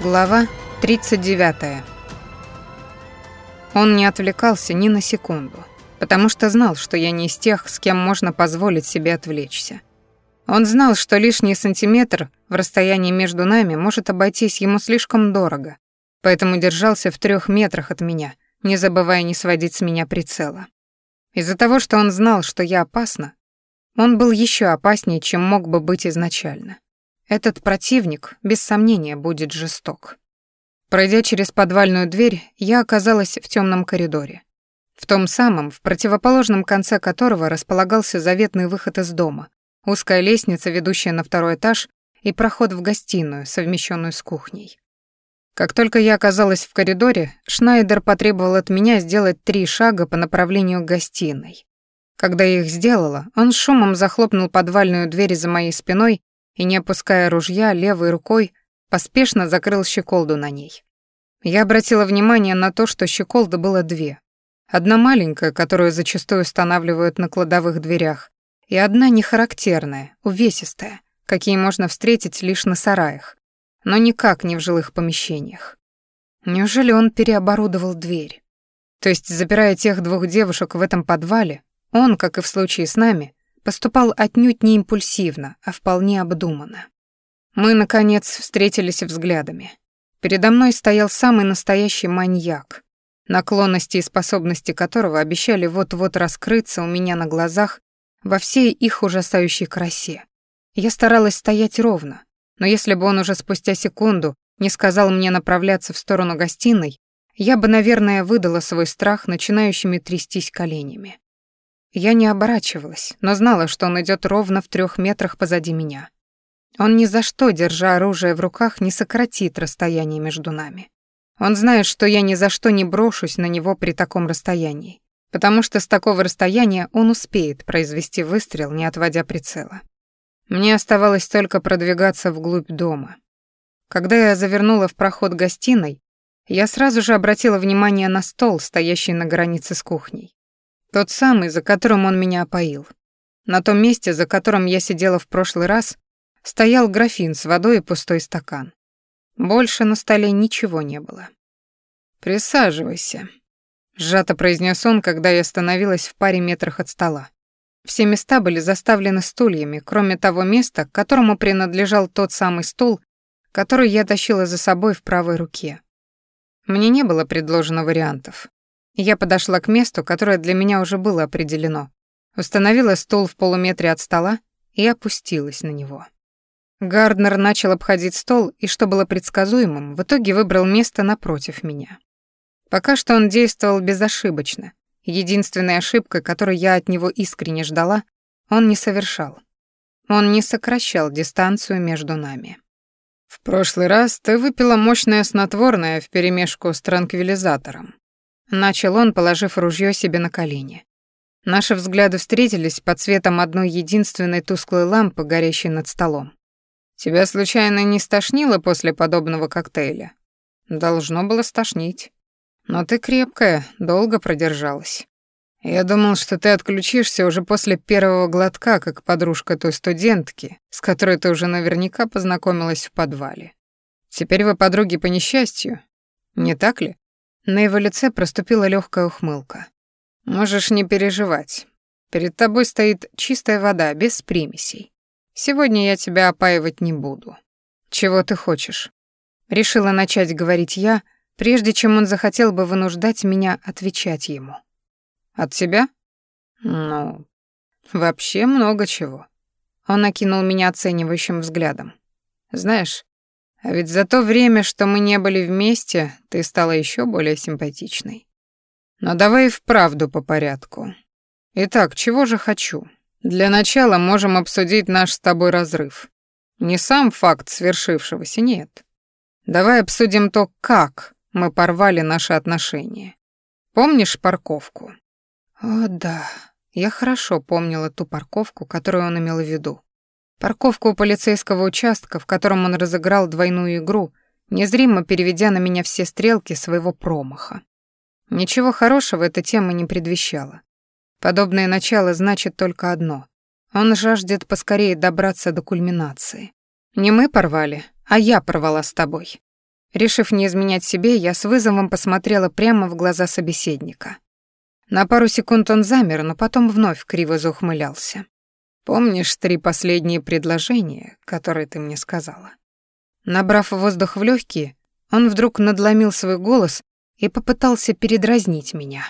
Глава 39. Он не отвлекался ни на секунду, потому что знал, что я не из тех, с кем можно позволить себе отвлечься. Он знал, что лишний сантиметр в расстоянии между нами может обойтись ему слишком дорого, поэтому держался в трех метрах от меня, не забывая не сводить с меня прицела. Из-за того, что он знал, что я опасна, он был еще опаснее, чем мог бы быть изначально. Этот противник, без сомнения, будет жесток. Пройдя через подвальную дверь, я оказалась в темном коридоре. В том самом, в противоположном конце которого располагался заветный выход из дома, узкая лестница, ведущая на второй этаж, и проход в гостиную, совмещенную с кухней. Как только я оказалась в коридоре, Шнайдер потребовал от меня сделать три шага по направлению к гостиной. Когда я их сделала, он шумом захлопнул подвальную дверь за моей спиной и, не опуская ружья, левой рукой поспешно закрыл щеколду на ней. Я обратила внимание на то, что щеколда было две. Одна маленькая, которую зачастую устанавливают на кладовых дверях, и одна нехарактерная, увесистая, какие можно встретить лишь на сараях, но никак не в жилых помещениях. Неужели он переоборудовал дверь? То есть, запирая тех двух девушек в этом подвале, он, как и в случае с нами, поступал отнюдь не импульсивно, а вполне обдуманно. Мы, наконец, встретились взглядами. Передо мной стоял самый настоящий маньяк, наклонности и способности которого обещали вот-вот раскрыться у меня на глазах во всей их ужасающей красе. Я старалась стоять ровно, но если бы он уже спустя секунду не сказал мне направляться в сторону гостиной, я бы, наверное, выдала свой страх начинающими трястись коленями. Я не оборачивалась, но знала, что он идет ровно в трех метрах позади меня. Он ни за что, держа оружие в руках, не сократит расстояние между нами. Он знает, что я ни за что не брошусь на него при таком расстоянии, потому что с такого расстояния он успеет произвести выстрел, не отводя прицела. Мне оставалось только продвигаться вглубь дома. Когда я завернула в проход гостиной, я сразу же обратила внимание на стол, стоящий на границе с кухней. Тот самый, за которым он меня опоил. На том месте, за которым я сидела в прошлый раз, стоял графин с водой и пустой стакан. Больше на столе ничего не было. «Присаживайся», — сжато произнес он, когда я остановилась в паре метрах от стола. Все места были заставлены стульями, кроме того места, к которому принадлежал тот самый стул, который я тащила за собой в правой руке. Мне не было предложено вариантов. Я подошла к месту, которое для меня уже было определено. Установила стул в полуметре от стола и опустилась на него. Гарднер начал обходить стол и, что было предсказуемым, в итоге выбрал место напротив меня. Пока что он действовал безошибочно. Единственной ошибкой, которую я от него искренне ждала, он не совершал. Он не сокращал дистанцию между нами. «В прошлый раз ты выпила мощное снотворное вперемешку с транквилизатором. Начал он, положив ружье себе на колени. Наши взгляды встретились под светом одной единственной тусклой лампы, горящей над столом. «Тебя случайно не стошнило после подобного коктейля?» «Должно было стошнить. Но ты крепкая, долго продержалась. Я думал, что ты отключишься уже после первого глотка, как подружка той студентки, с которой ты уже наверняка познакомилась в подвале. Теперь вы подруги по несчастью, не так ли?» На его лице проступила легкая ухмылка. «Можешь не переживать. Перед тобой стоит чистая вода, без примесей. Сегодня я тебя опаивать не буду. Чего ты хочешь?» Решила начать говорить я, прежде чем он захотел бы вынуждать меня отвечать ему. «От тебя?» «Ну, вообще много чего». Он окинул меня оценивающим взглядом. «Знаешь, а ведь за то время, что мы не были вместе, ты стала еще более симпатичной. Но давай вправду по порядку. Итак, чего же хочу? Для начала можем обсудить наш с тобой разрыв. Не сам факт свершившегося, нет. Давай обсудим то, как мы порвали наши отношения. Помнишь парковку? О, да. Я хорошо помнила ту парковку, которую он имел в виду. Парковку у полицейского участка, в котором он разыграл двойную игру, незримо переведя на меня все стрелки своего промаха. Ничего хорошего эта тема не предвещала. Подобное начало значит только одно. Он жаждет поскорее добраться до кульминации. Не мы порвали, а я порвала с тобой. Решив не изменять себе, я с вызовом посмотрела прямо в глаза собеседника. На пару секунд он замер, но потом вновь криво заухмылялся. «Помнишь три последние предложения, которые ты мне сказала?» Набрав воздух в легкие, он вдруг надломил свой голос и попытался передразнить меня.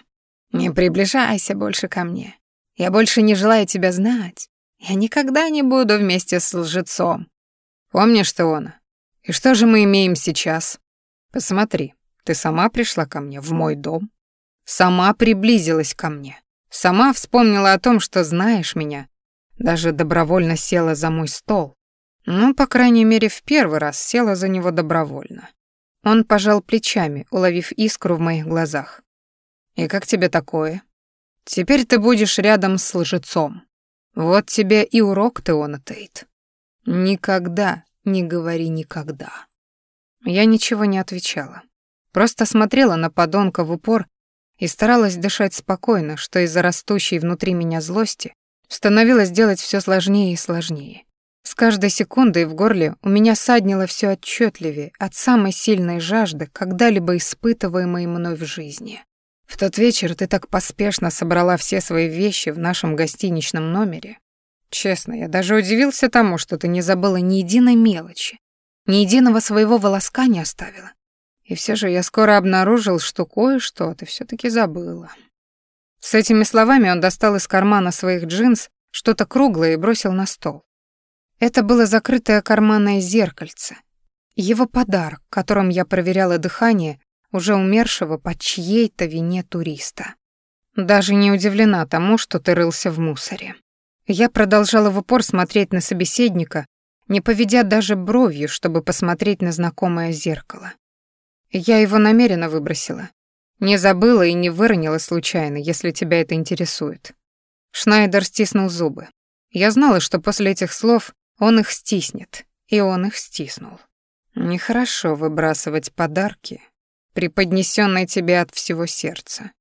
«Не приближайся больше ко мне. Я больше не желаю тебя знать. Я никогда не буду вместе с лжецом. Помнишь ты, Она? И что же мы имеем сейчас? Посмотри, ты сама пришла ко мне в мой дом, сама приблизилась ко мне, сама вспомнила о том, что знаешь меня, даже добровольно села за мой стол. Ну, по крайней мере, в первый раз села за него добровольно. Он пожал плечами, уловив искру в моих глазах. «И как тебе такое? Теперь ты будешь рядом с лжецом. Вот тебе и урок, Теона Тейт. Никогда не говори никогда». Я ничего не отвечала. Просто смотрела на подонка в упор и старалась дышать спокойно, что из-за растущей внутри меня злости становилось делать все сложнее и сложнее. С каждой секундой в горле у меня саднило все отчетливее от самой сильной жажды, когда-либо испытываемой мной в жизни. В тот вечер ты так поспешно собрала все свои вещи в нашем гостиничном номере. Честно, я даже удивился тому, что ты не забыла ни единой мелочи, ни единого своего волоска не оставила. И все же я скоро обнаружил, что кое-что ты все таки забыла. С этими словами он достал из кармана своих джинс что-то круглое и бросил на стол. Это было закрытое карманное зеркальце. Его подарок, которым я проверяла дыхание уже умершего по чьей-то вине туриста. Даже не удивлена тому, что ты рылся в мусоре. Я продолжала в упор смотреть на собеседника, не поведя даже бровью, чтобы посмотреть на знакомое зеркало. Я его намеренно выбросила. Не забыла и не выронила случайно, если тебя это интересует. Шнайдер стиснул зубы. Я знала, что после этих слов он их стиснет, и он их стиснул. Нехорошо выбрасывать подарки, преподнесенные тебе от всего сердца.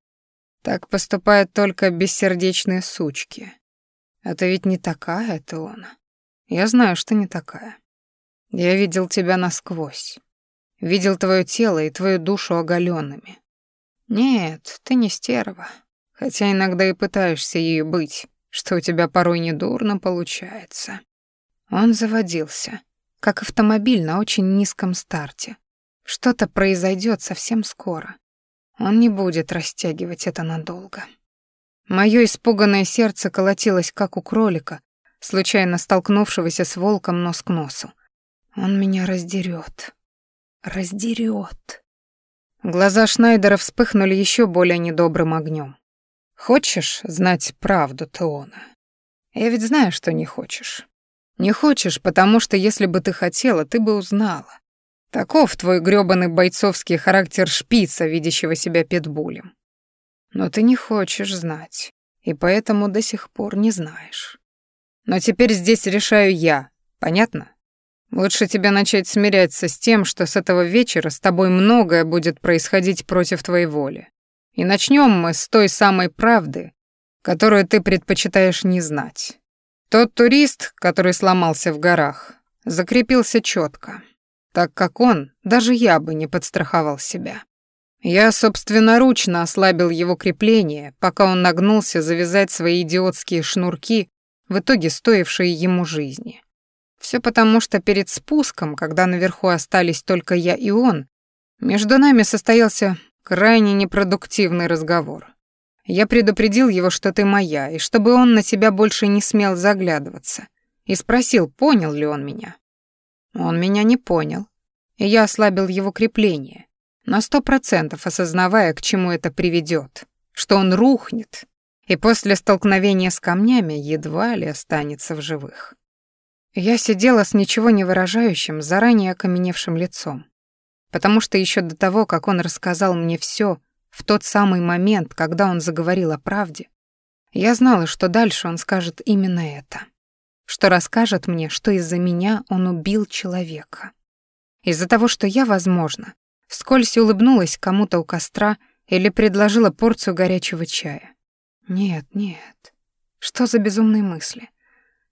Так поступают только бессердечные сучки. А ты ведь не такая, это он. Я знаю, что не такая. Я видел тебя насквозь. Видел твое тело и твою душу оголенными. Нет, ты не стерва, хотя иногда и пытаешься ею быть, что у тебя порой недурно получается. Он заводился, как автомобиль на очень низком старте. Что-то произойдет совсем скоро. Он не будет растягивать это надолго. Моё испуганное сердце колотилось, как у кролика, случайно столкнувшегося с волком нос к носу. Он меня раздерет, раздерет. Глаза Шнайдера вспыхнули еще более недобрым огнем. Хочешь знать правду, Теона? Я ведь знаю, что не хочешь. Не хочешь, потому что если бы ты хотела, ты бы узнала. Таков твой грёбаный бойцовский характер шпица, видящего себя питбулем. Но ты не хочешь знать, и поэтому до сих пор не знаешь. Но теперь здесь решаю я, понятно? Лучше тебе начать смиряться с тем, что с этого вечера с тобой многое будет происходить против твоей воли. И начнем мы с той самой правды, которую ты предпочитаешь не знать. Тот турист, который сломался в горах, закрепился четко, так как он, даже я бы не подстраховал себя. Я собственноручно ослабил его крепление, пока он нагнулся завязать свои идиотские шнурки, в итоге стоившие ему жизни. Все потому, что перед спуском, когда наверху остались только я и он, между нами состоялся крайне непродуктивный разговор. Я предупредил его, что ты моя, и чтобы он на тебя больше не смел заглядываться. И спросил, понял ли он меня. Он меня не понял, и я ослабил его крепление, на сто процентов осознавая, к чему это приведет, что он рухнет, и после столкновения с камнями едва ли останется в живых. Я сидела с ничего не выражающим, заранее окаменевшим лицом, потому что еще до того, как он рассказал мне все, в тот самый момент, когда он заговорил о правде, я знала, что дальше он скажет именно это. Что расскажет мне, что из-за меня он убил человека. Из-за того, что я, возможно, вскользь улыбнулась кому-то у костра или предложила порцию горячего чая. Нет, нет. Что за безумные мысли?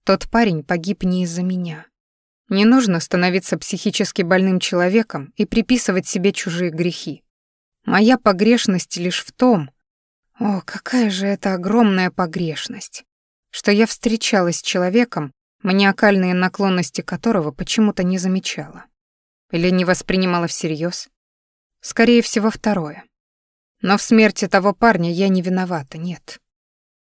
Тот парень погиб не из-за меня. Не нужно становиться психически больным человеком и приписывать себе чужие грехи. Моя погрешность лишь в том, о, какая же это огромная погрешность, что я встречалась с человеком, маниакальные наклонности которого почему-то не замечала. Или не воспринимала всерьез. Скорее всего, второе. Но в смерти того парня я не виновата, нет.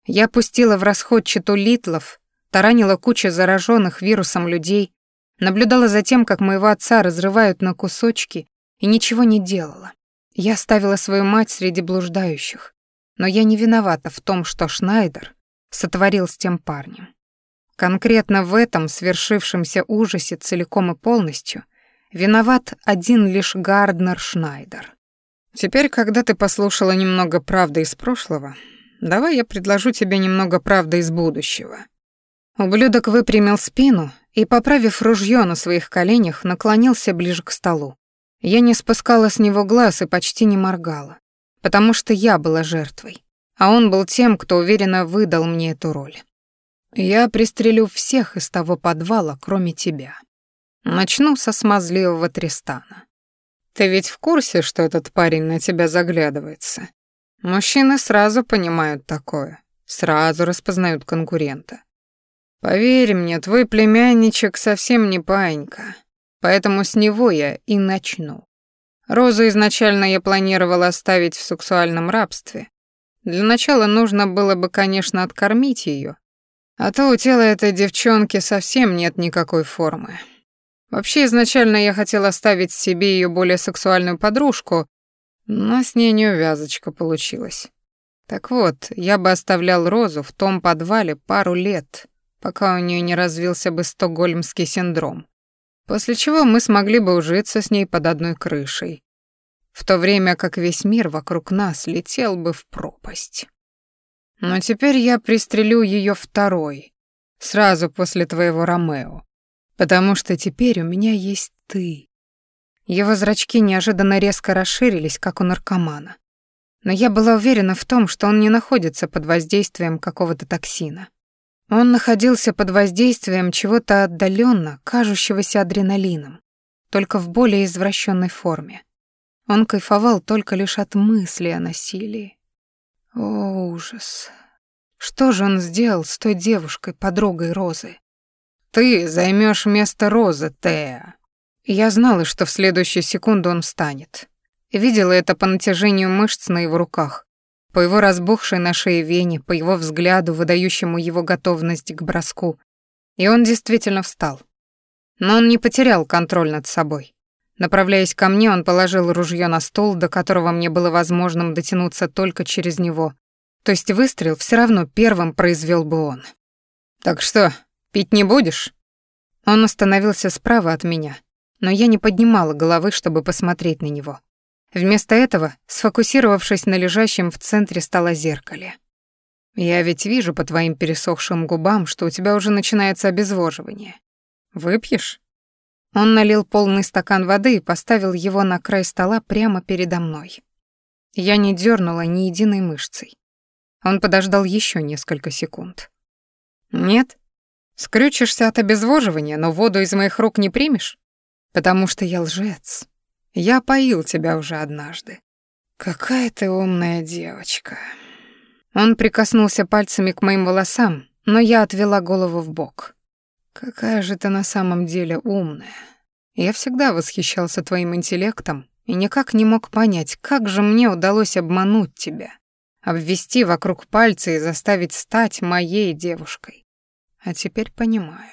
Я пустила в расход читу литлов, таранила кучу зараженных вирусом людей, наблюдала за тем, как моего отца разрывают на кусочки, и ничего не делала. Я ставила свою мать среди блуждающих, но я не виновата в том, что Шнайдер сотворил с тем парнем. Конкретно в этом свершившемся ужасе целиком и полностью виноват один лишь Гарднер Шнайдер. Теперь, когда ты послушала немного правды из прошлого, давай я предложу тебе немного правды из будущего. Ублюдок выпрямил спину и, поправив ружье на своих коленях, наклонился ближе к столу. Я не спускала с него глаз и почти не моргала, потому что я была жертвой, а он был тем, кто уверенно выдал мне эту роль. Я пристрелю всех из того подвала, кроме тебя. Начну со смазливого Тристана. Ты ведь в курсе, что этот парень на тебя заглядывается? Мужчины сразу понимают такое, сразу распознают конкурента. Поверь мне, твой племянничек совсем не паинька, поэтому с него я и начну. Розу изначально я планировала оставить в сексуальном рабстве. Для начала нужно было бы, конечно, откормить ее, а то у тела этой девчонки совсем нет никакой формы. Вообще, изначально я хотел оставить себе ее более сексуальную подружку, но с ней неувязочка получилась. Так вот, я бы оставлял Розу в том подвале пару лет, пока у нее не развился бы стокгольмский синдром. После чего мы смогли бы ужиться с ней под одной крышей, в то время как весь мир вокруг нас летел бы в пропасть. Но теперь я пристрелю ее второй, сразу после твоего Ромео, потому что теперь у меня есть ты. Его зрачки неожиданно резко расширились, как у наркомана. Но я была уверена в том, что он не находится под воздействием какого-то токсина. Он находился под воздействием чего-то отдаленно, кажущегося адреналином, только в более извращенной форме. Он кайфовал только лишь от мысли о насилии. О, ужас. Что же он сделал с той девушкой, подругой Розы? Ты займешь место Розы, Тея. Я знала, что в следующую секунду он встанет. Видела это по натяжению мышц на его руках, по его разбухшей на шее вене, по его взгляду, выдающему его готовность к броску. И он действительно встал. Но он не потерял контроль над собой. Направляясь ко мне, он положил ружье на стол, до которого мне было возможным дотянуться только через него. То есть выстрел все равно первым произвел бы он. «Так что, пить не будешь?» Он остановился справа от меня, но я не поднимала головы, чтобы посмотреть на него. Вместо этого, сфокусировавшись на лежащем в центре стола зеркале. «Я ведь вижу по твоим пересохшим губам, что у тебя уже начинается обезвоживание. Выпьешь?» Он налил полный стакан воды и поставил его на край стола прямо передо мной. Я не дернула ни единой мышцей. Он подождал еще несколько секунд. «Нет? Скрючишься от обезвоживания, но воду из моих рук не примешь? Потому что я лжец. Я поил тебя уже однажды. Какая ты умная девочка». Он прикоснулся пальцами к моим волосам, но я отвела голову в бок. Какая же ты на самом деле умная. Я всегда восхищался твоим интеллектом и никак не мог понять, как же мне удалось обмануть тебя, обвести вокруг пальца и заставить стать моей девушкой. А теперь понимаю.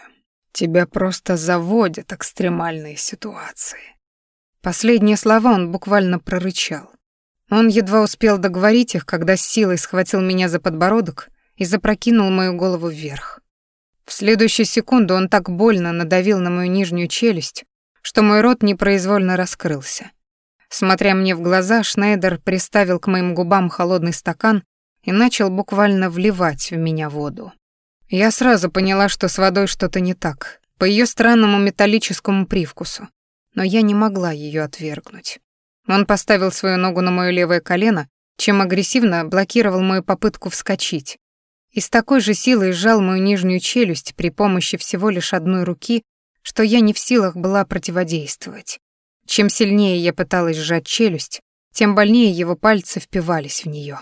Тебя просто заводят экстремальные ситуации. Последние слова он буквально прорычал. Он едва успел договорить их, когда с силой схватил меня за подбородок и запрокинул мою голову вверх. В следующую секунду он так больно надавил на мою нижнюю челюсть, что мой рот непроизвольно раскрылся. Смотря мне в глаза, Шнайдер приставил к моим губам холодный стакан и начал буквально вливать в меня воду. Я сразу поняла, что с водой что-то не так, по ее странному металлическому привкусу, но я не могла ее отвергнуть. Он поставил свою ногу на моё левое колено, чем агрессивно блокировал мою попытку вскочить, и с такой же силой сжал мою нижнюю челюсть при помощи всего лишь одной руки, что я не в силах была противодействовать. Чем сильнее я пыталась сжать челюсть, тем больнее его пальцы впивались в нее.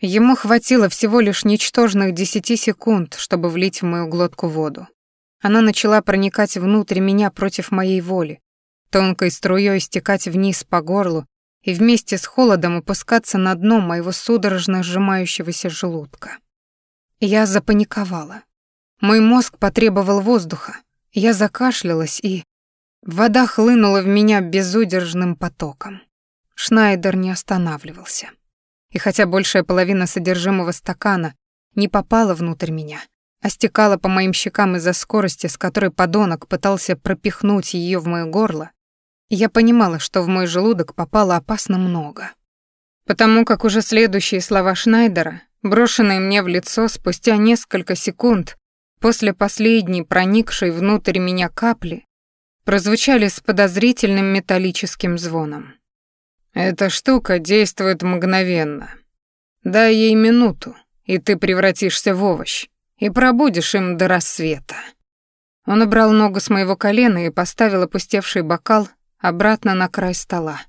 Ему хватило всего лишь ничтожных десяти секунд, чтобы влить в мою глотку воду. Она начала проникать внутрь меня против моей воли, тонкой струей стекать вниз по горлу и вместе с холодом опускаться на дно моего судорожно сжимающегося желудка. Я запаниковала. Мой мозг потребовал воздуха. Я закашлялась, и... Вода хлынула в меня безудержным потоком. Шнайдер не останавливался. И хотя большая половина содержимого стакана не попала внутрь меня, а стекала по моим щекам из-за скорости, с которой подонок пытался пропихнуть ее в моё горло, я понимала, что в мой желудок попало опасно много. Потому как уже следующие слова Шнайдера, брошенные мне в лицо спустя несколько секунд после последней проникшей внутрь меня капли, прозвучали с подозрительным металлическим звоном. «Эта штука действует мгновенно. Дай ей минуту, и ты превратишься в овощ, и пробудешь им до рассвета». Он убрал ногу с моего колена и поставил опустевший бокал обратно на край стола.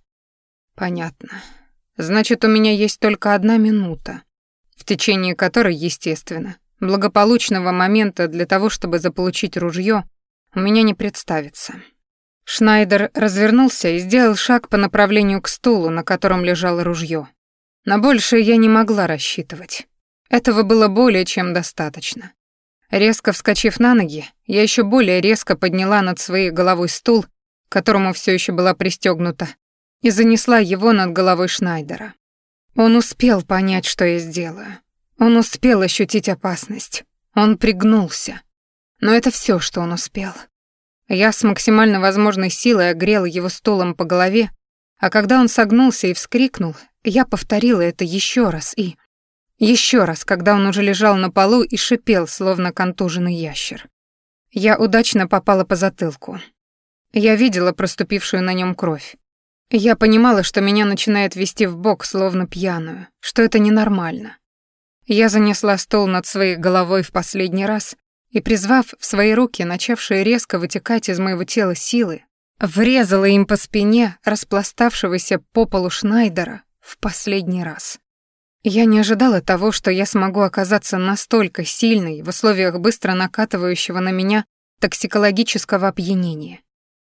«Понятно. Значит, у меня есть только одна минута, в течение которой, естественно, благополучного момента для того, чтобы заполучить ружье, у меня не представится. Шнайдер развернулся и сделал шаг по направлению к стулу, на котором лежало ружье. На большее я не могла рассчитывать. Этого было более чем достаточно. Резко вскочив на ноги, я еще более резко подняла над своей головой стул, к которому все еще была пристегнута, и занесла его над головой Шнайдера. Он успел понять, что я сделаю. Он успел ощутить опасность. Он пригнулся. Но это все, что он успел. Я с максимально возможной силой огрела его стулом по голове, а когда он согнулся и вскрикнул, я повторила это еще раз и... еще раз, когда он уже лежал на полу и шипел, словно контуженный ящер. Я удачно попала по затылку. Я видела проступившую на нем кровь. Я понимала, что меня начинает вести в бок, словно пьяную, что это ненормально. Я занесла стол над своей головой в последний раз и, призвав в свои руки, начавшие резко вытекать из моего тела силы, врезала им по спине распластавшегося по полу Шнайдера в последний раз. Я не ожидала того, что я смогу оказаться настолько сильной в условиях быстро накатывающего на меня токсикологического опьянения.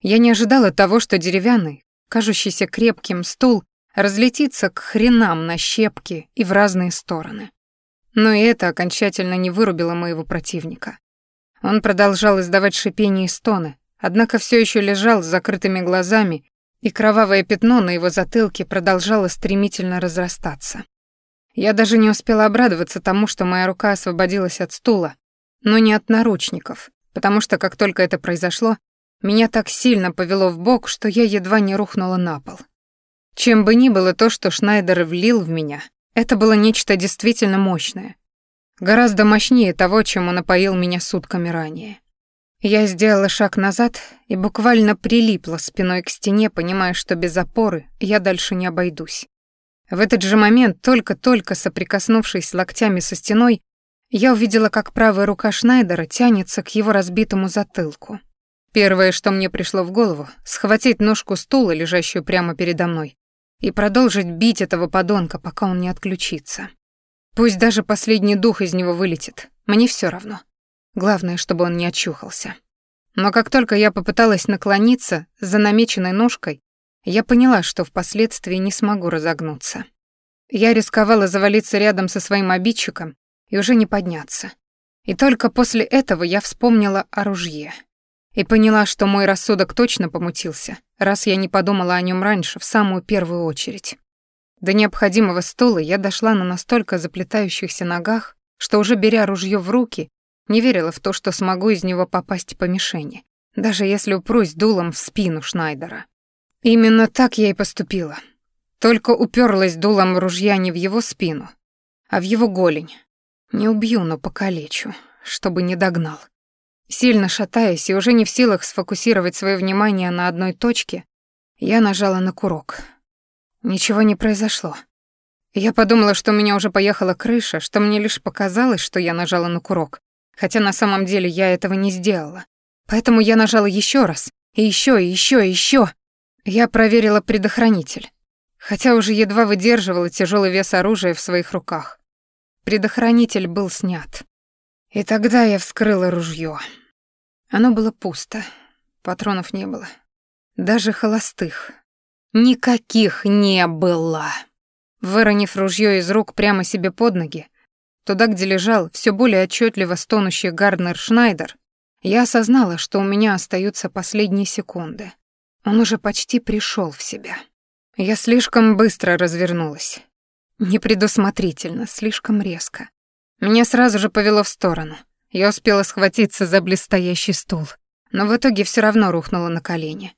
Я не ожидала того, что деревянный, кажущийся крепким стул разлетится к хренам на щепки и в разные стороны. Но и это окончательно не вырубило моего противника. Он продолжал издавать шипение и стоны, однако все еще лежал с закрытыми глазами, и кровавое пятно на его затылке продолжало стремительно разрастаться. Я даже не успела обрадоваться тому, что моя рука освободилась от стула, но не от наручников, потому что как только это произошло, меня так сильно повело в бок, что я едва не рухнула на пол. Чем бы ни было то, что Шнайдер влил в меня, это было нечто действительно мощное. Гораздо мощнее того, чем он опоил меня сутками ранее. Я сделала шаг назад и буквально прилипла спиной к стене, понимая, что без опоры я дальше не обойдусь. В этот же момент, только-только соприкоснувшись локтями со стеной, я увидела, как правая рука Шнайдера тянется к его разбитому затылку. Первое, что мне пришло в голову, схватить ножку стула, лежащую прямо передо мной, и продолжить бить этого подонка, пока он не отключится. Пусть даже последний дух из него вылетит, мне все равно. Главное, чтобы он не очухался. Но как только я попыталась наклониться за намеченной ножкой, я поняла, что впоследствии не смогу разогнуться. Я рисковала завалиться рядом со своим обидчиком и уже не подняться. И только после этого я вспомнила о ружье и поняла, что мой рассудок точно помутился, раз я не подумала о нем раньше, в самую первую очередь. До необходимого стула я дошла на настолько заплетающихся ногах, что уже беря ружье в руки, не верила в то, что смогу из него попасть по мишени, даже если упрусь дулом в спину Шнайдера. Именно так я и поступила. Только уперлась дулом ружья не в его спину, а в его голень. Не убью, но покалечу, чтобы не догнал. Сильно шатаясь и уже не в силах сфокусировать свое внимание на одной точке, я нажала на курок. Ничего не произошло. Я подумала, что у меня уже поехала крыша, что мне лишь показалось, что я нажала на курок, хотя на самом деле я этого не сделала. Поэтому я нажала еще раз, и еще, и еще, и еще. Я проверила предохранитель, хотя уже едва выдерживала тяжелый вес оружия в своих руках. Предохранитель был снят. И тогда я вскрыла ружье. Оно было пусто, патронов не было. Даже холостых. Никаких не было. Выронив ружье из рук прямо себе под ноги, туда, где лежал все более отчетливо стонущий Гарднер Шнайдер, я осознала, что у меня остаются последние секунды. Он уже почти пришел в себя. Я слишком быстро развернулась. Непредусмотрительно, слишком резко. Меня сразу же повело в сторону. Я успела схватиться за блестящий стул, но в итоге все равно рухнула на колени.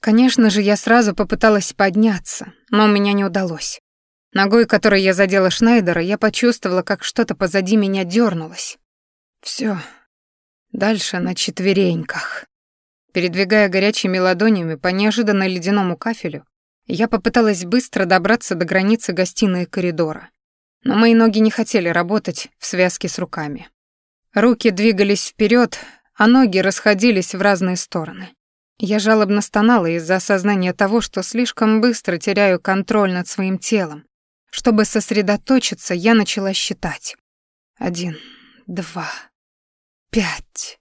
Конечно же, я сразу попыталась подняться, но у меня не удалось. Ногой, которой я задела Шнайдера, я почувствовала, как что-то позади меня дернулось. Все. Дальше на четвереньках. Передвигая горячими ладонями по неожиданно ледяному кафелю, я попыталась быстро добраться до границы гостиной и коридора. Но мои ноги не хотели работать в связке с руками. Руки двигались вперед, а ноги расходились в разные стороны. Я жалобно стонала из-за осознания того, что слишком быстро теряю контроль над своим телом. Чтобы сосредоточиться, я начала считать. Один, два, пять,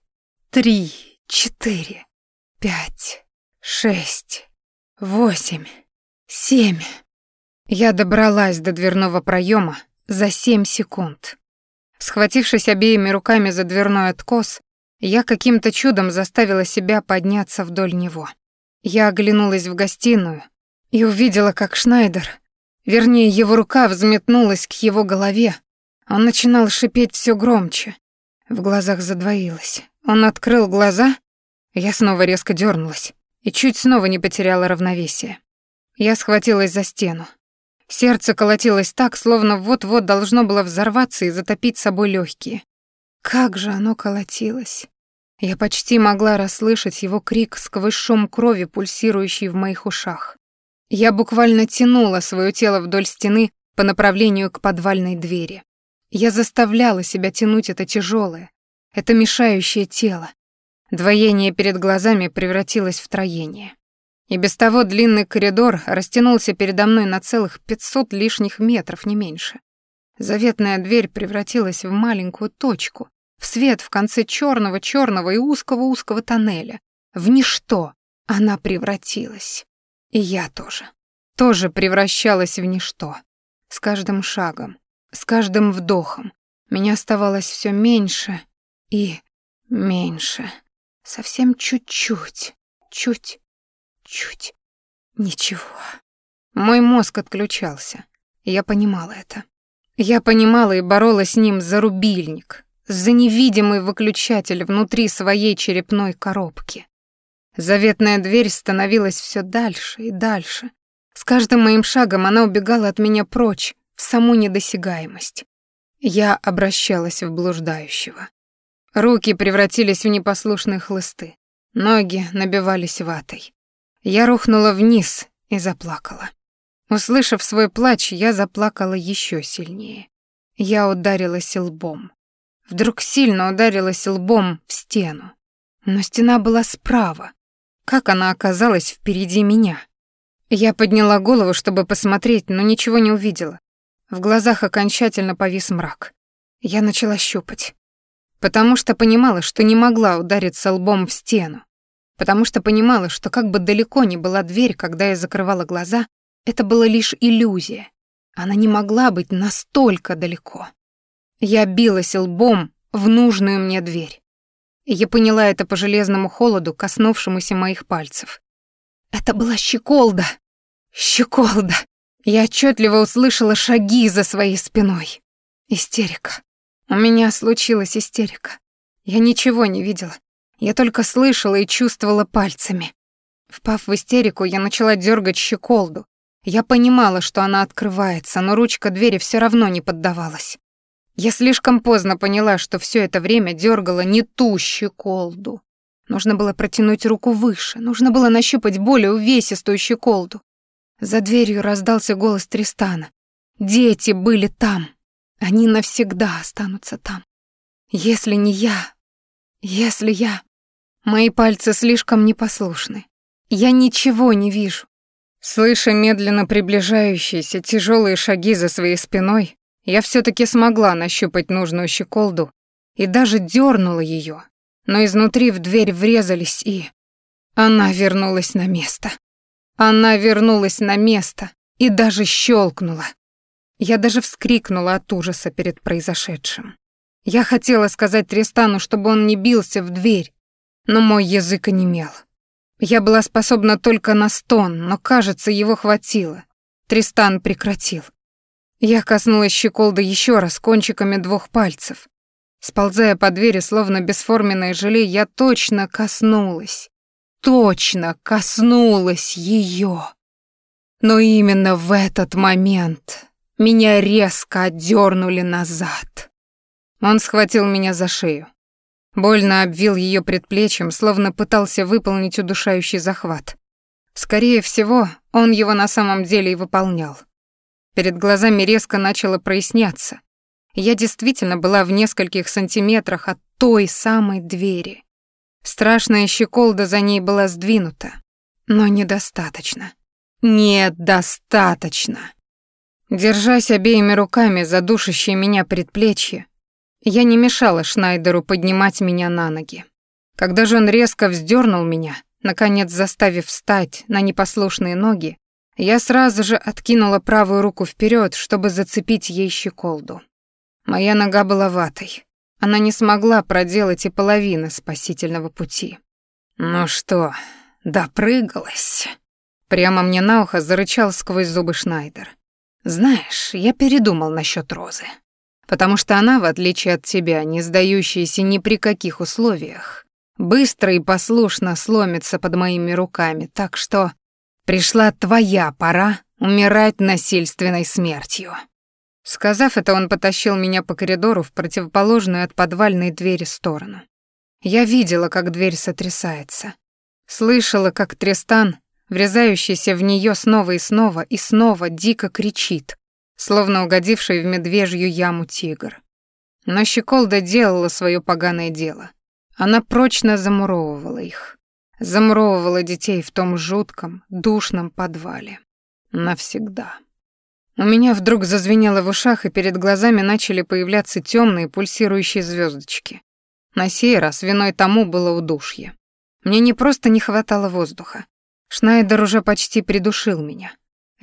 три, четыре, пять, шесть, восемь, семь. Я добралась до дверного проема за семь секунд. Схватившись обеими руками за дверной откос, я каким-то чудом заставила себя подняться вдоль него. Я оглянулась в гостиную и увидела, как Шнайдер, вернее, его рука взметнулась к его голове. Он начинал шипеть все громче. В глазах задвоилось. Он открыл глаза, я снова резко дернулась и чуть снова не потеряла равновесие. Я схватилась за стену. Сердце колотилось так, словно вот-вот должно было взорваться и затопить собой легкие. Как же оно колотилось. Я почти могла расслышать его крик сквозь шум крови, пульсирующий в моих ушах. Я буквально тянула свое тело вдоль стены по направлению к подвальной двери. Я заставляла себя тянуть это тяжелое, это мешающее тело. Двоение перед глазами превратилось в троение. И без того длинный коридор растянулся передо мной на целых пятьсот лишних метров, не меньше. Заветная дверь превратилась в маленькую точку, в свет в конце черного черного и узкого-узкого тоннеля. В ничто она превратилась. И я тоже. Тоже превращалась в ничто. С каждым шагом, с каждым вдохом меня оставалось все меньше и меньше. Совсем чуть-чуть, чуть, чуть. Ничего. Мой мозг отключался. Я понимала это. Я понимала и боролась с ним за рубильник, за невидимый выключатель внутри своей черепной коробки. Заветная дверь становилась все дальше и дальше. С каждым моим шагом она убегала от меня прочь, в саму недосягаемость. Я обращалась в блуждающего. Руки превратились в непослушные хлысты. Ноги набивались ватой. Я рухнула вниз и заплакала. Услышав свой плач, я заплакала еще сильнее. Я ударилась лбом. Вдруг сильно ударилась лбом в стену. Но стена была справа. Как она оказалась впереди меня? Я подняла голову, чтобы посмотреть, но ничего не увидела. В глазах окончательно повис мрак. Я начала щупать. Потому что понимала, что не могла удариться лбом в стену. Потому что понимала, что как бы далеко ни была дверь, когда я закрывала глаза, это была лишь иллюзия. Она не могла быть настолько далеко. Я билась лбом в нужную мне дверь. Я поняла это по железному холоду, коснувшемуся моих пальцев. Это была щеколда. Щеколда. Я отчетливо услышала шаги за своей спиной. Истерика. У меня случилась истерика. Я ничего не видела. Я только слышала и чувствовала пальцами. Впав в истерику, я начала дергать щеколду. Я понимала, что она открывается, но ручка двери все равно не поддавалась. Я слишком поздно поняла, что все это время дергала не ту щеколду. Нужно было протянуть руку выше, нужно было нащупать более увесистую щеколду. За дверью раздался голос Тристана. Дети были там. Они навсегда останутся там. Если не я, если я... Мои пальцы слишком непослушны. Я ничего не вижу. Слыша медленно приближающиеся тяжелые шаги за своей спиной, я все таки смогла нащупать нужную щеколду и даже дернула ее, но изнутри в дверь врезались и... Она вернулась на место. Она вернулась на место и даже щелкнула. Я даже вскрикнула от ужаса перед произошедшим. Я хотела сказать Тристану, чтобы он не бился в дверь, но мой язык онемел. Я была способна только на стон, но, кажется, его хватило. Тристан прекратил. Я коснулась щеколды еще раз кончиками двух пальцев. Сползая по двери, словно бесформенное желе, я точно коснулась. Точно коснулась ее. Но именно в этот момент меня резко отдернули назад. Он схватил меня за шею. Больно обвил ее предплечьем, словно пытался выполнить удушающий захват. Скорее всего, он его на самом деле и выполнял. Перед глазами резко начало проясняться. Я действительно была в нескольких сантиметрах от той самой двери. Страшная щеколда за ней была сдвинута, но недостаточно. Недостаточно. Держась обеими руками за душащее меня предплечье, я не мешала Шнайдеру поднимать меня на ноги. Когда же он резко вздернул меня, наконец заставив встать на непослушные ноги, я сразу же откинула правую руку вперед, чтобы зацепить ей щеколду. Моя нога была ватой. Она не смогла проделать и половины спасительного пути. «Ну что, допрыгалась?» Прямо мне на ухо зарычал сквозь зубы Шнайдер. «Знаешь, я передумал насчет Розы потому что она, в отличие от тебя, не сдающаяся ни при каких условиях, быстро и послушно сломится под моими руками, так что пришла твоя пора умирать насильственной смертью». Сказав это, он потащил меня по коридору в противоположную от подвальной двери сторону. Я видела, как дверь сотрясается. Слышала, как Тристан, врезающийся в нее снова и снова и снова, дико кричит, словно угодивший в медвежью яму тигр. Но щеколда делала свое поганое дело. Она прочно замуровывала их. Замуровывала детей в том жутком, душном подвале. Навсегда. У меня вдруг зазвенело в ушах, и перед глазами начали появляться темные пульсирующие звездочки. На сей раз виной тому было удушье. Мне не просто не хватало воздуха. Шнайдер уже почти придушил меня.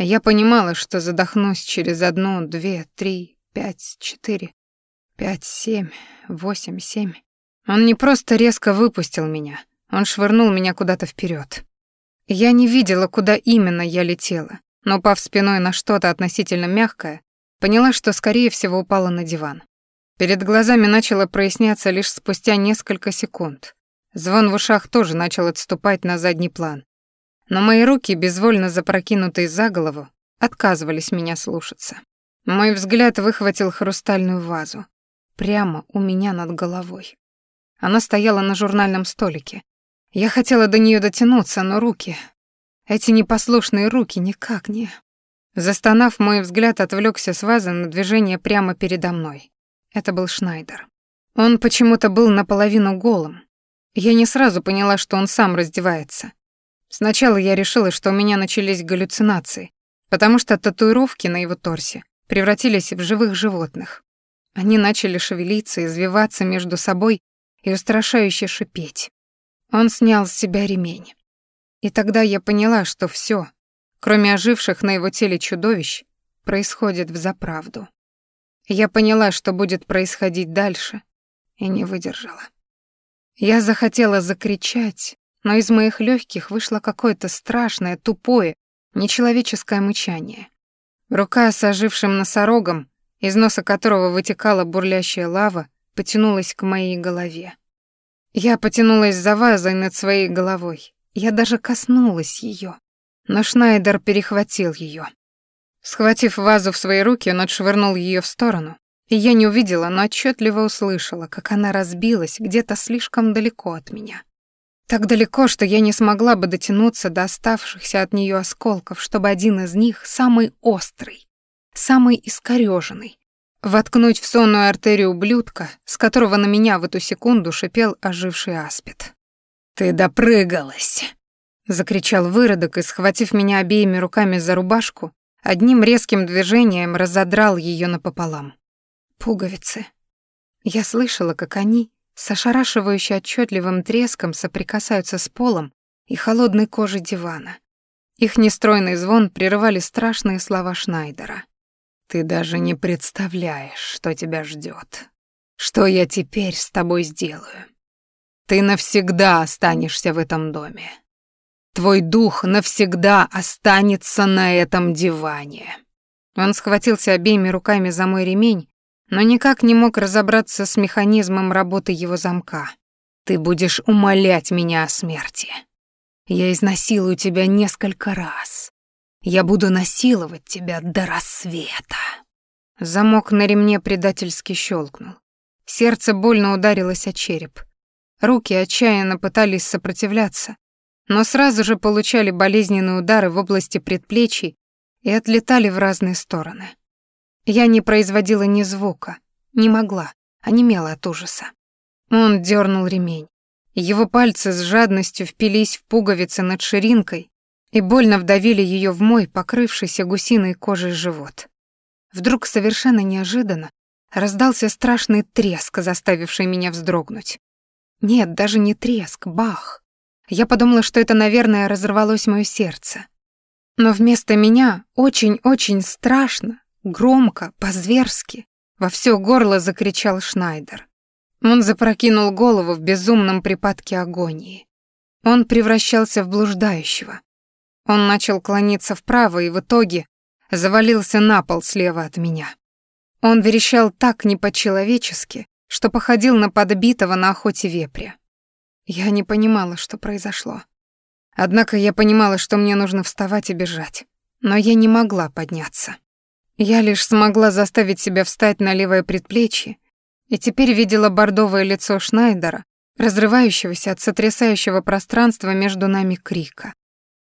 Я понимала, что задохнусь через одну, две, три, пять, четыре, пять, семь, восемь, семь. Он не просто резко выпустил меня, он швырнул меня куда-то вперед. Я не видела, куда именно я летела, но, упав спиной на что-то относительно мягкое, поняла, что, скорее всего, упала на диван. Перед глазами начало проясняться лишь спустя несколько секунд. Звон в ушах тоже начал отступать на задний план но мои руки, безвольно запрокинутые за голову, отказывались меня слушаться. Мой взгляд выхватил хрустальную вазу прямо у меня над головой. Она стояла на журнальном столике. Я хотела до нее дотянуться, но руки, эти непослушные руки никак не... Застонав, мой взгляд отвлекся с вазы на движение прямо передо мной. Это был Шнайдер. Он почему-то был наполовину голым. Я не сразу поняла, что он сам раздевается. Сначала я решила, что у меня начались галлюцинации, потому что татуировки на его торсе превратились в живых животных. Они начали шевелиться, извиваться между собой и устрашающе шипеть. Он снял с себя ремень. И тогда я поняла, что все, кроме оживших на его теле чудовищ, происходит взаправду. Я поняла, что будет происходить дальше, и не выдержала. Я захотела закричать, но из моих легких вышло какое-то страшное, тупое, нечеловеческое мычание. Рука с ожившим носорогом, из носа которого вытекала бурлящая лава, потянулась к моей голове. Я потянулась за вазой над своей головой. Я даже коснулась ее, но Шнайдер перехватил ее. Схватив вазу в свои руки, он отшвырнул ее в сторону, и я не увидела, но отчетливо услышала, как она разбилась где-то слишком далеко от меня. Так далеко, что я не смогла бы дотянуться до оставшихся от нее осколков, чтобы один из них, самый острый, самый искорёженный, воткнуть в сонную артерию ублюдка, с которого на меня в эту секунду шипел оживший аспид. «Ты допрыгалась!» — закричал выродок и, схватив меня обеими руками за рубашку, одним резким движением разодрал ее напополам. Пуговицы. Я слышала, как они, с ошарашивающе отчетливым треском, соприкасаются с полом и холодной кожей дивана. Их нестройный звон прерывали страшные слова Шнайдера. «Ты даже не представляешь, что тебя ждет. Что я теперь с тобой сделаю? Ты навсегда останешься в этом доме. Твой дух навсегда останется на этом диване». Он схватился обеими руками за мой ремень, но никак не мог разобраться с механизмом работы его замка. «Ты будешь умолять меня о смерти. Я изнасилую тебя несколько раз. Я буду насиловать тебя до рассвета». Замок на ремне предательски щелкнул. Сердце больно ударилось о череп. Руки отчаянно пытались сопротивляться, но сразу же получали болезненные удары в области предплечий и отлетали в разные стороны. Я не производила ни звука, не могла, онемела от ужаса. Он дернул ремень. Его пальцы с жадностью впились в пуговицы над ширинкой и больно вдавили ее в мой покрывшийся гусиной кожей живот. Вдруг совершенно неожиданно Раздался страшный треск, заставивший меня вздрогнуть. Нет, даже не треск, бах. Я подумала, что это, наверное, разорвалось мое сердце. Но вместо меня очень-очень страшно, громко, по-зверски, во все горло закричал Шнайдер. Он запрокинул голову в безумном припадке агонии. Он превращался в блуждающего. Он начал клониться вправо и в итоге завалился на пол слева от меня. Он верещал так не по-человечески, что походил на подбитого на охоте вепря. Я не понимала, что произошло. Однако я понимала, что мне нужно вставать и бежать. Но я не могла подняться. Я лишь смогла заставить себя встать на левое предплечье и теперь видела бордовое лицо Шнайдера, разрывающегося от сотрясающего пространства между нами крика.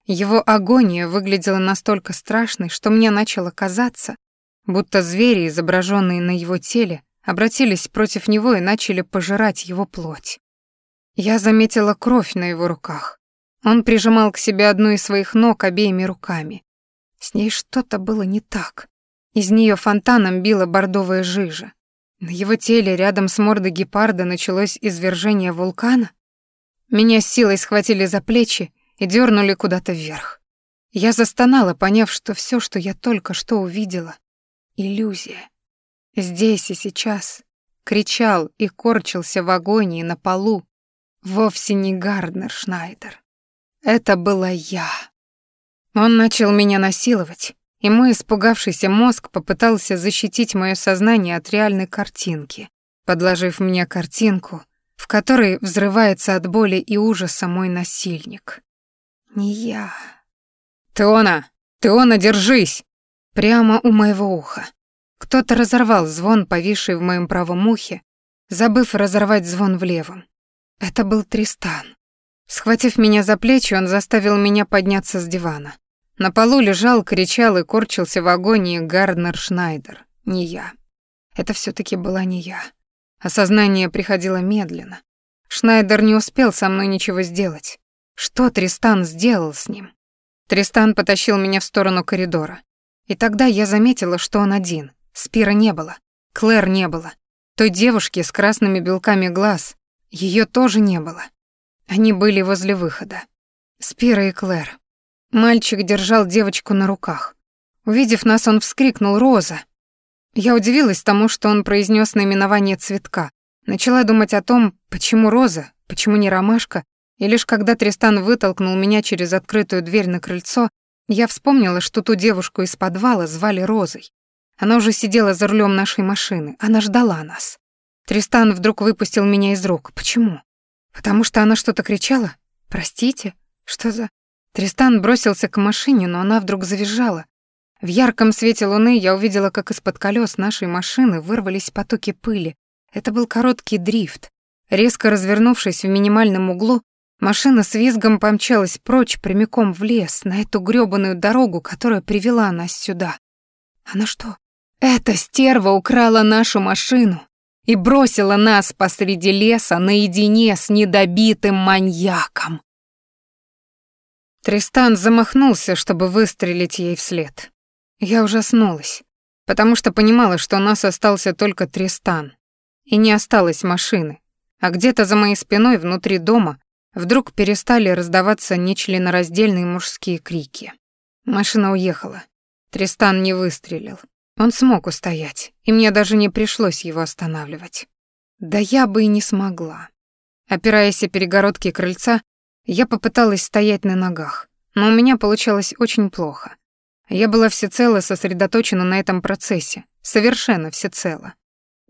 Его агония выглядела настолько страшной, что мне начало казаться, будто звери, изображенные на его теле, обратились против него и начали пожирать его плоть. Я заметила кровь на его руках. Он прижимал к себе одну из своих ног обеими руками. С ней что-то было не так. Из нее фонтаном била бордовая жижа. На его теле рядом с мордой гепарда началось извержение вулкана. Меня силой схватили за плечи и дернули куда-то вверх. Я застонала, поняв, что все, что я только что увидела, иллюзия. Здесь и сейчас кричал и корчился в агонии на полу вовсе не Гарднер Шнайдер. Это была я. Он начал меня насиловать, и мой испугавшийся мозг попытался защитить мое сознание от реальной картинки, подложив мне картинку, в которой взрывается от боли и ужаса мой насильник. Не я. «Теона! Теона, держись!» Прямо у моего уха. Кто-то разорвал звон, повисший в моем правом ухе, забыв разорвать звон в левом. Это был Тристан. Схватив меня за плечи, он заставил меня подняться с дивана. На полу лежал, кричал и корчился в агонии Гарднер Шнайдер. Не я. Это все таки была не я. Осознание приходило медленно. Шнайдер не успел со мной ничего сделать. Что Тристан сделал с ним? Тристан потащил меня в сторону коридора. И тогда я заметила, что он один. Спира не было. Клэр не было. Той девушки с красными белками глаз. Ее тоже не было. Они были возле выхода. Спира и Клэр. Мальчик держал девочку на руках. Увидев нас, он вскрикнул «Роза!». Я удивилась тому, что он произнес наименование цветка. Начала думать о том, почему роза, почему не ромашка, и лишь когда Тристан вытолкнул меня через открытую дверь на крыльцо, я вспомнила, что ту девушку из подвала звали Розой. Она уже сидела за рулем нашей машины, она ждала нас. Тристан вдруг выпустил меня из рук. Почему? Потому что она что-то кричала? Простите? Что за... Тристан бросился к машине, но она вдруг завизжала. В ярком свете луны я увидела, как из-под колес нашей машины вырвались потоки пыли. Это был короткий дрифт. Резко развернувшись в минимальном углу, Машина с визгом помчалась прочь прямиком в лес, на эту грёбаную дорогу, которая привела нас сюда. Она что? Эта стерва украла нашу машину. и бросила нас посреди леса наедине с недобитым маньяком. Тристан замахнулся, чтобы выстрелить ей вслед. Я ужаснулась, потому что понимала, что у нас остался только Тристан, и не осталось машины, а где-то за моей спиной внутри дома вдруг перестали раздаваться нечленораздельные мужские крики. Машина уехала. Тристан не выстрелил. Он смог устоять, и мне даже не пришлось его останавливать. Да я бы и не смогла. Опираясь о перегородки крыльца, я попыталась стоять на ногах, но у меня получалось очень плохо. Я была всецело сосредоточена на этом процессе, совершенно всецело.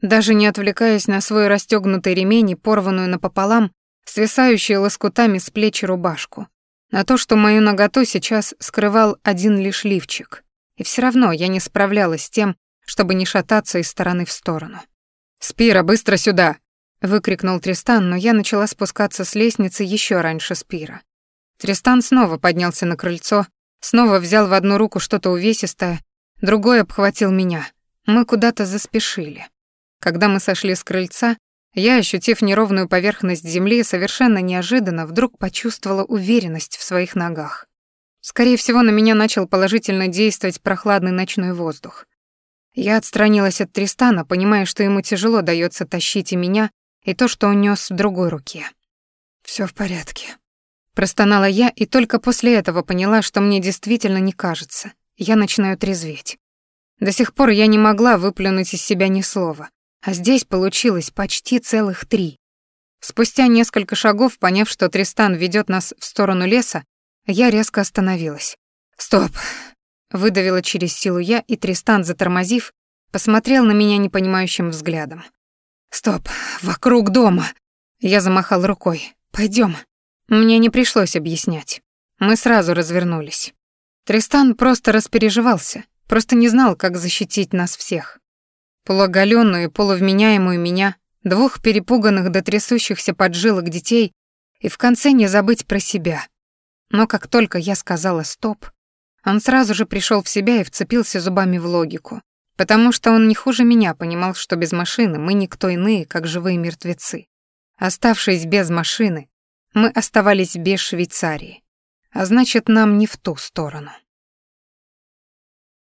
Даже не отвлекаясь на свой расстёгнутый ремень и порванную напополам, свисающую лоскутами с плеч рубашку, на то, что мою наготу сейчас скрывал один лишь лифчик. И все равно я не справлялась с тем, чтобы не шататься из стороны в сторону. «Спира, быстро сюда!» — выкрикнул Тристан, но я начала спускаться с лестницы еще раньше Спира. Тристан снова поднялся на крыльцо, снова взял в одну руку что-то увесистое, другой обхватил меня. Мы куда-то заспешили. Когда мы сошли с крыльца, я, ощутив неровную поверхность земли, совершенно неожиданно вдруг почувствовала уверенность в своих ногах. Скорее всего, на меня начал положительно действовать прохладный ночной воздух. Я отстранилась от Тристана, понимая, что ему тяжело дается тащить и меня, и то, что он нёс в другой руке. Все в порядке», — простонала я, и только после этого поняла, что мне действительно не кажется. Я начинаю трезветь. До сих пор я не могла выплюнуть из себя ни слова, а здесь получилось почти целых три. Спустя несколько шагов, поняв, что Тристан ведет нас в сторону леса, я резко остановилась. «Стоп!» — выдавила через силу я, и Тристан, затормозив, посмотрел на меня непонимающим взглядом. «Стоп! Вокруг дома!» Я замахал рукой. Пойдем. Мне не пришлось объяснять. Мы сразу развернулись. Тристан просто распереживался, просто не знал, как защитить нас всех. Полуоголённую и полувменяемую меня, двух перепуганных до трясущихся поджилок детей, и в конце не забыть про себя, но как только я сказала «стоп», он сразу же пришел в себя и вцепился зубами в логику, потому что он не хуже меня понимал, что без машины мы никто иные, как живые мертвецы. Оставшись без машины, мы оставались без Швейцарии, а значит, нам не в ту сторону.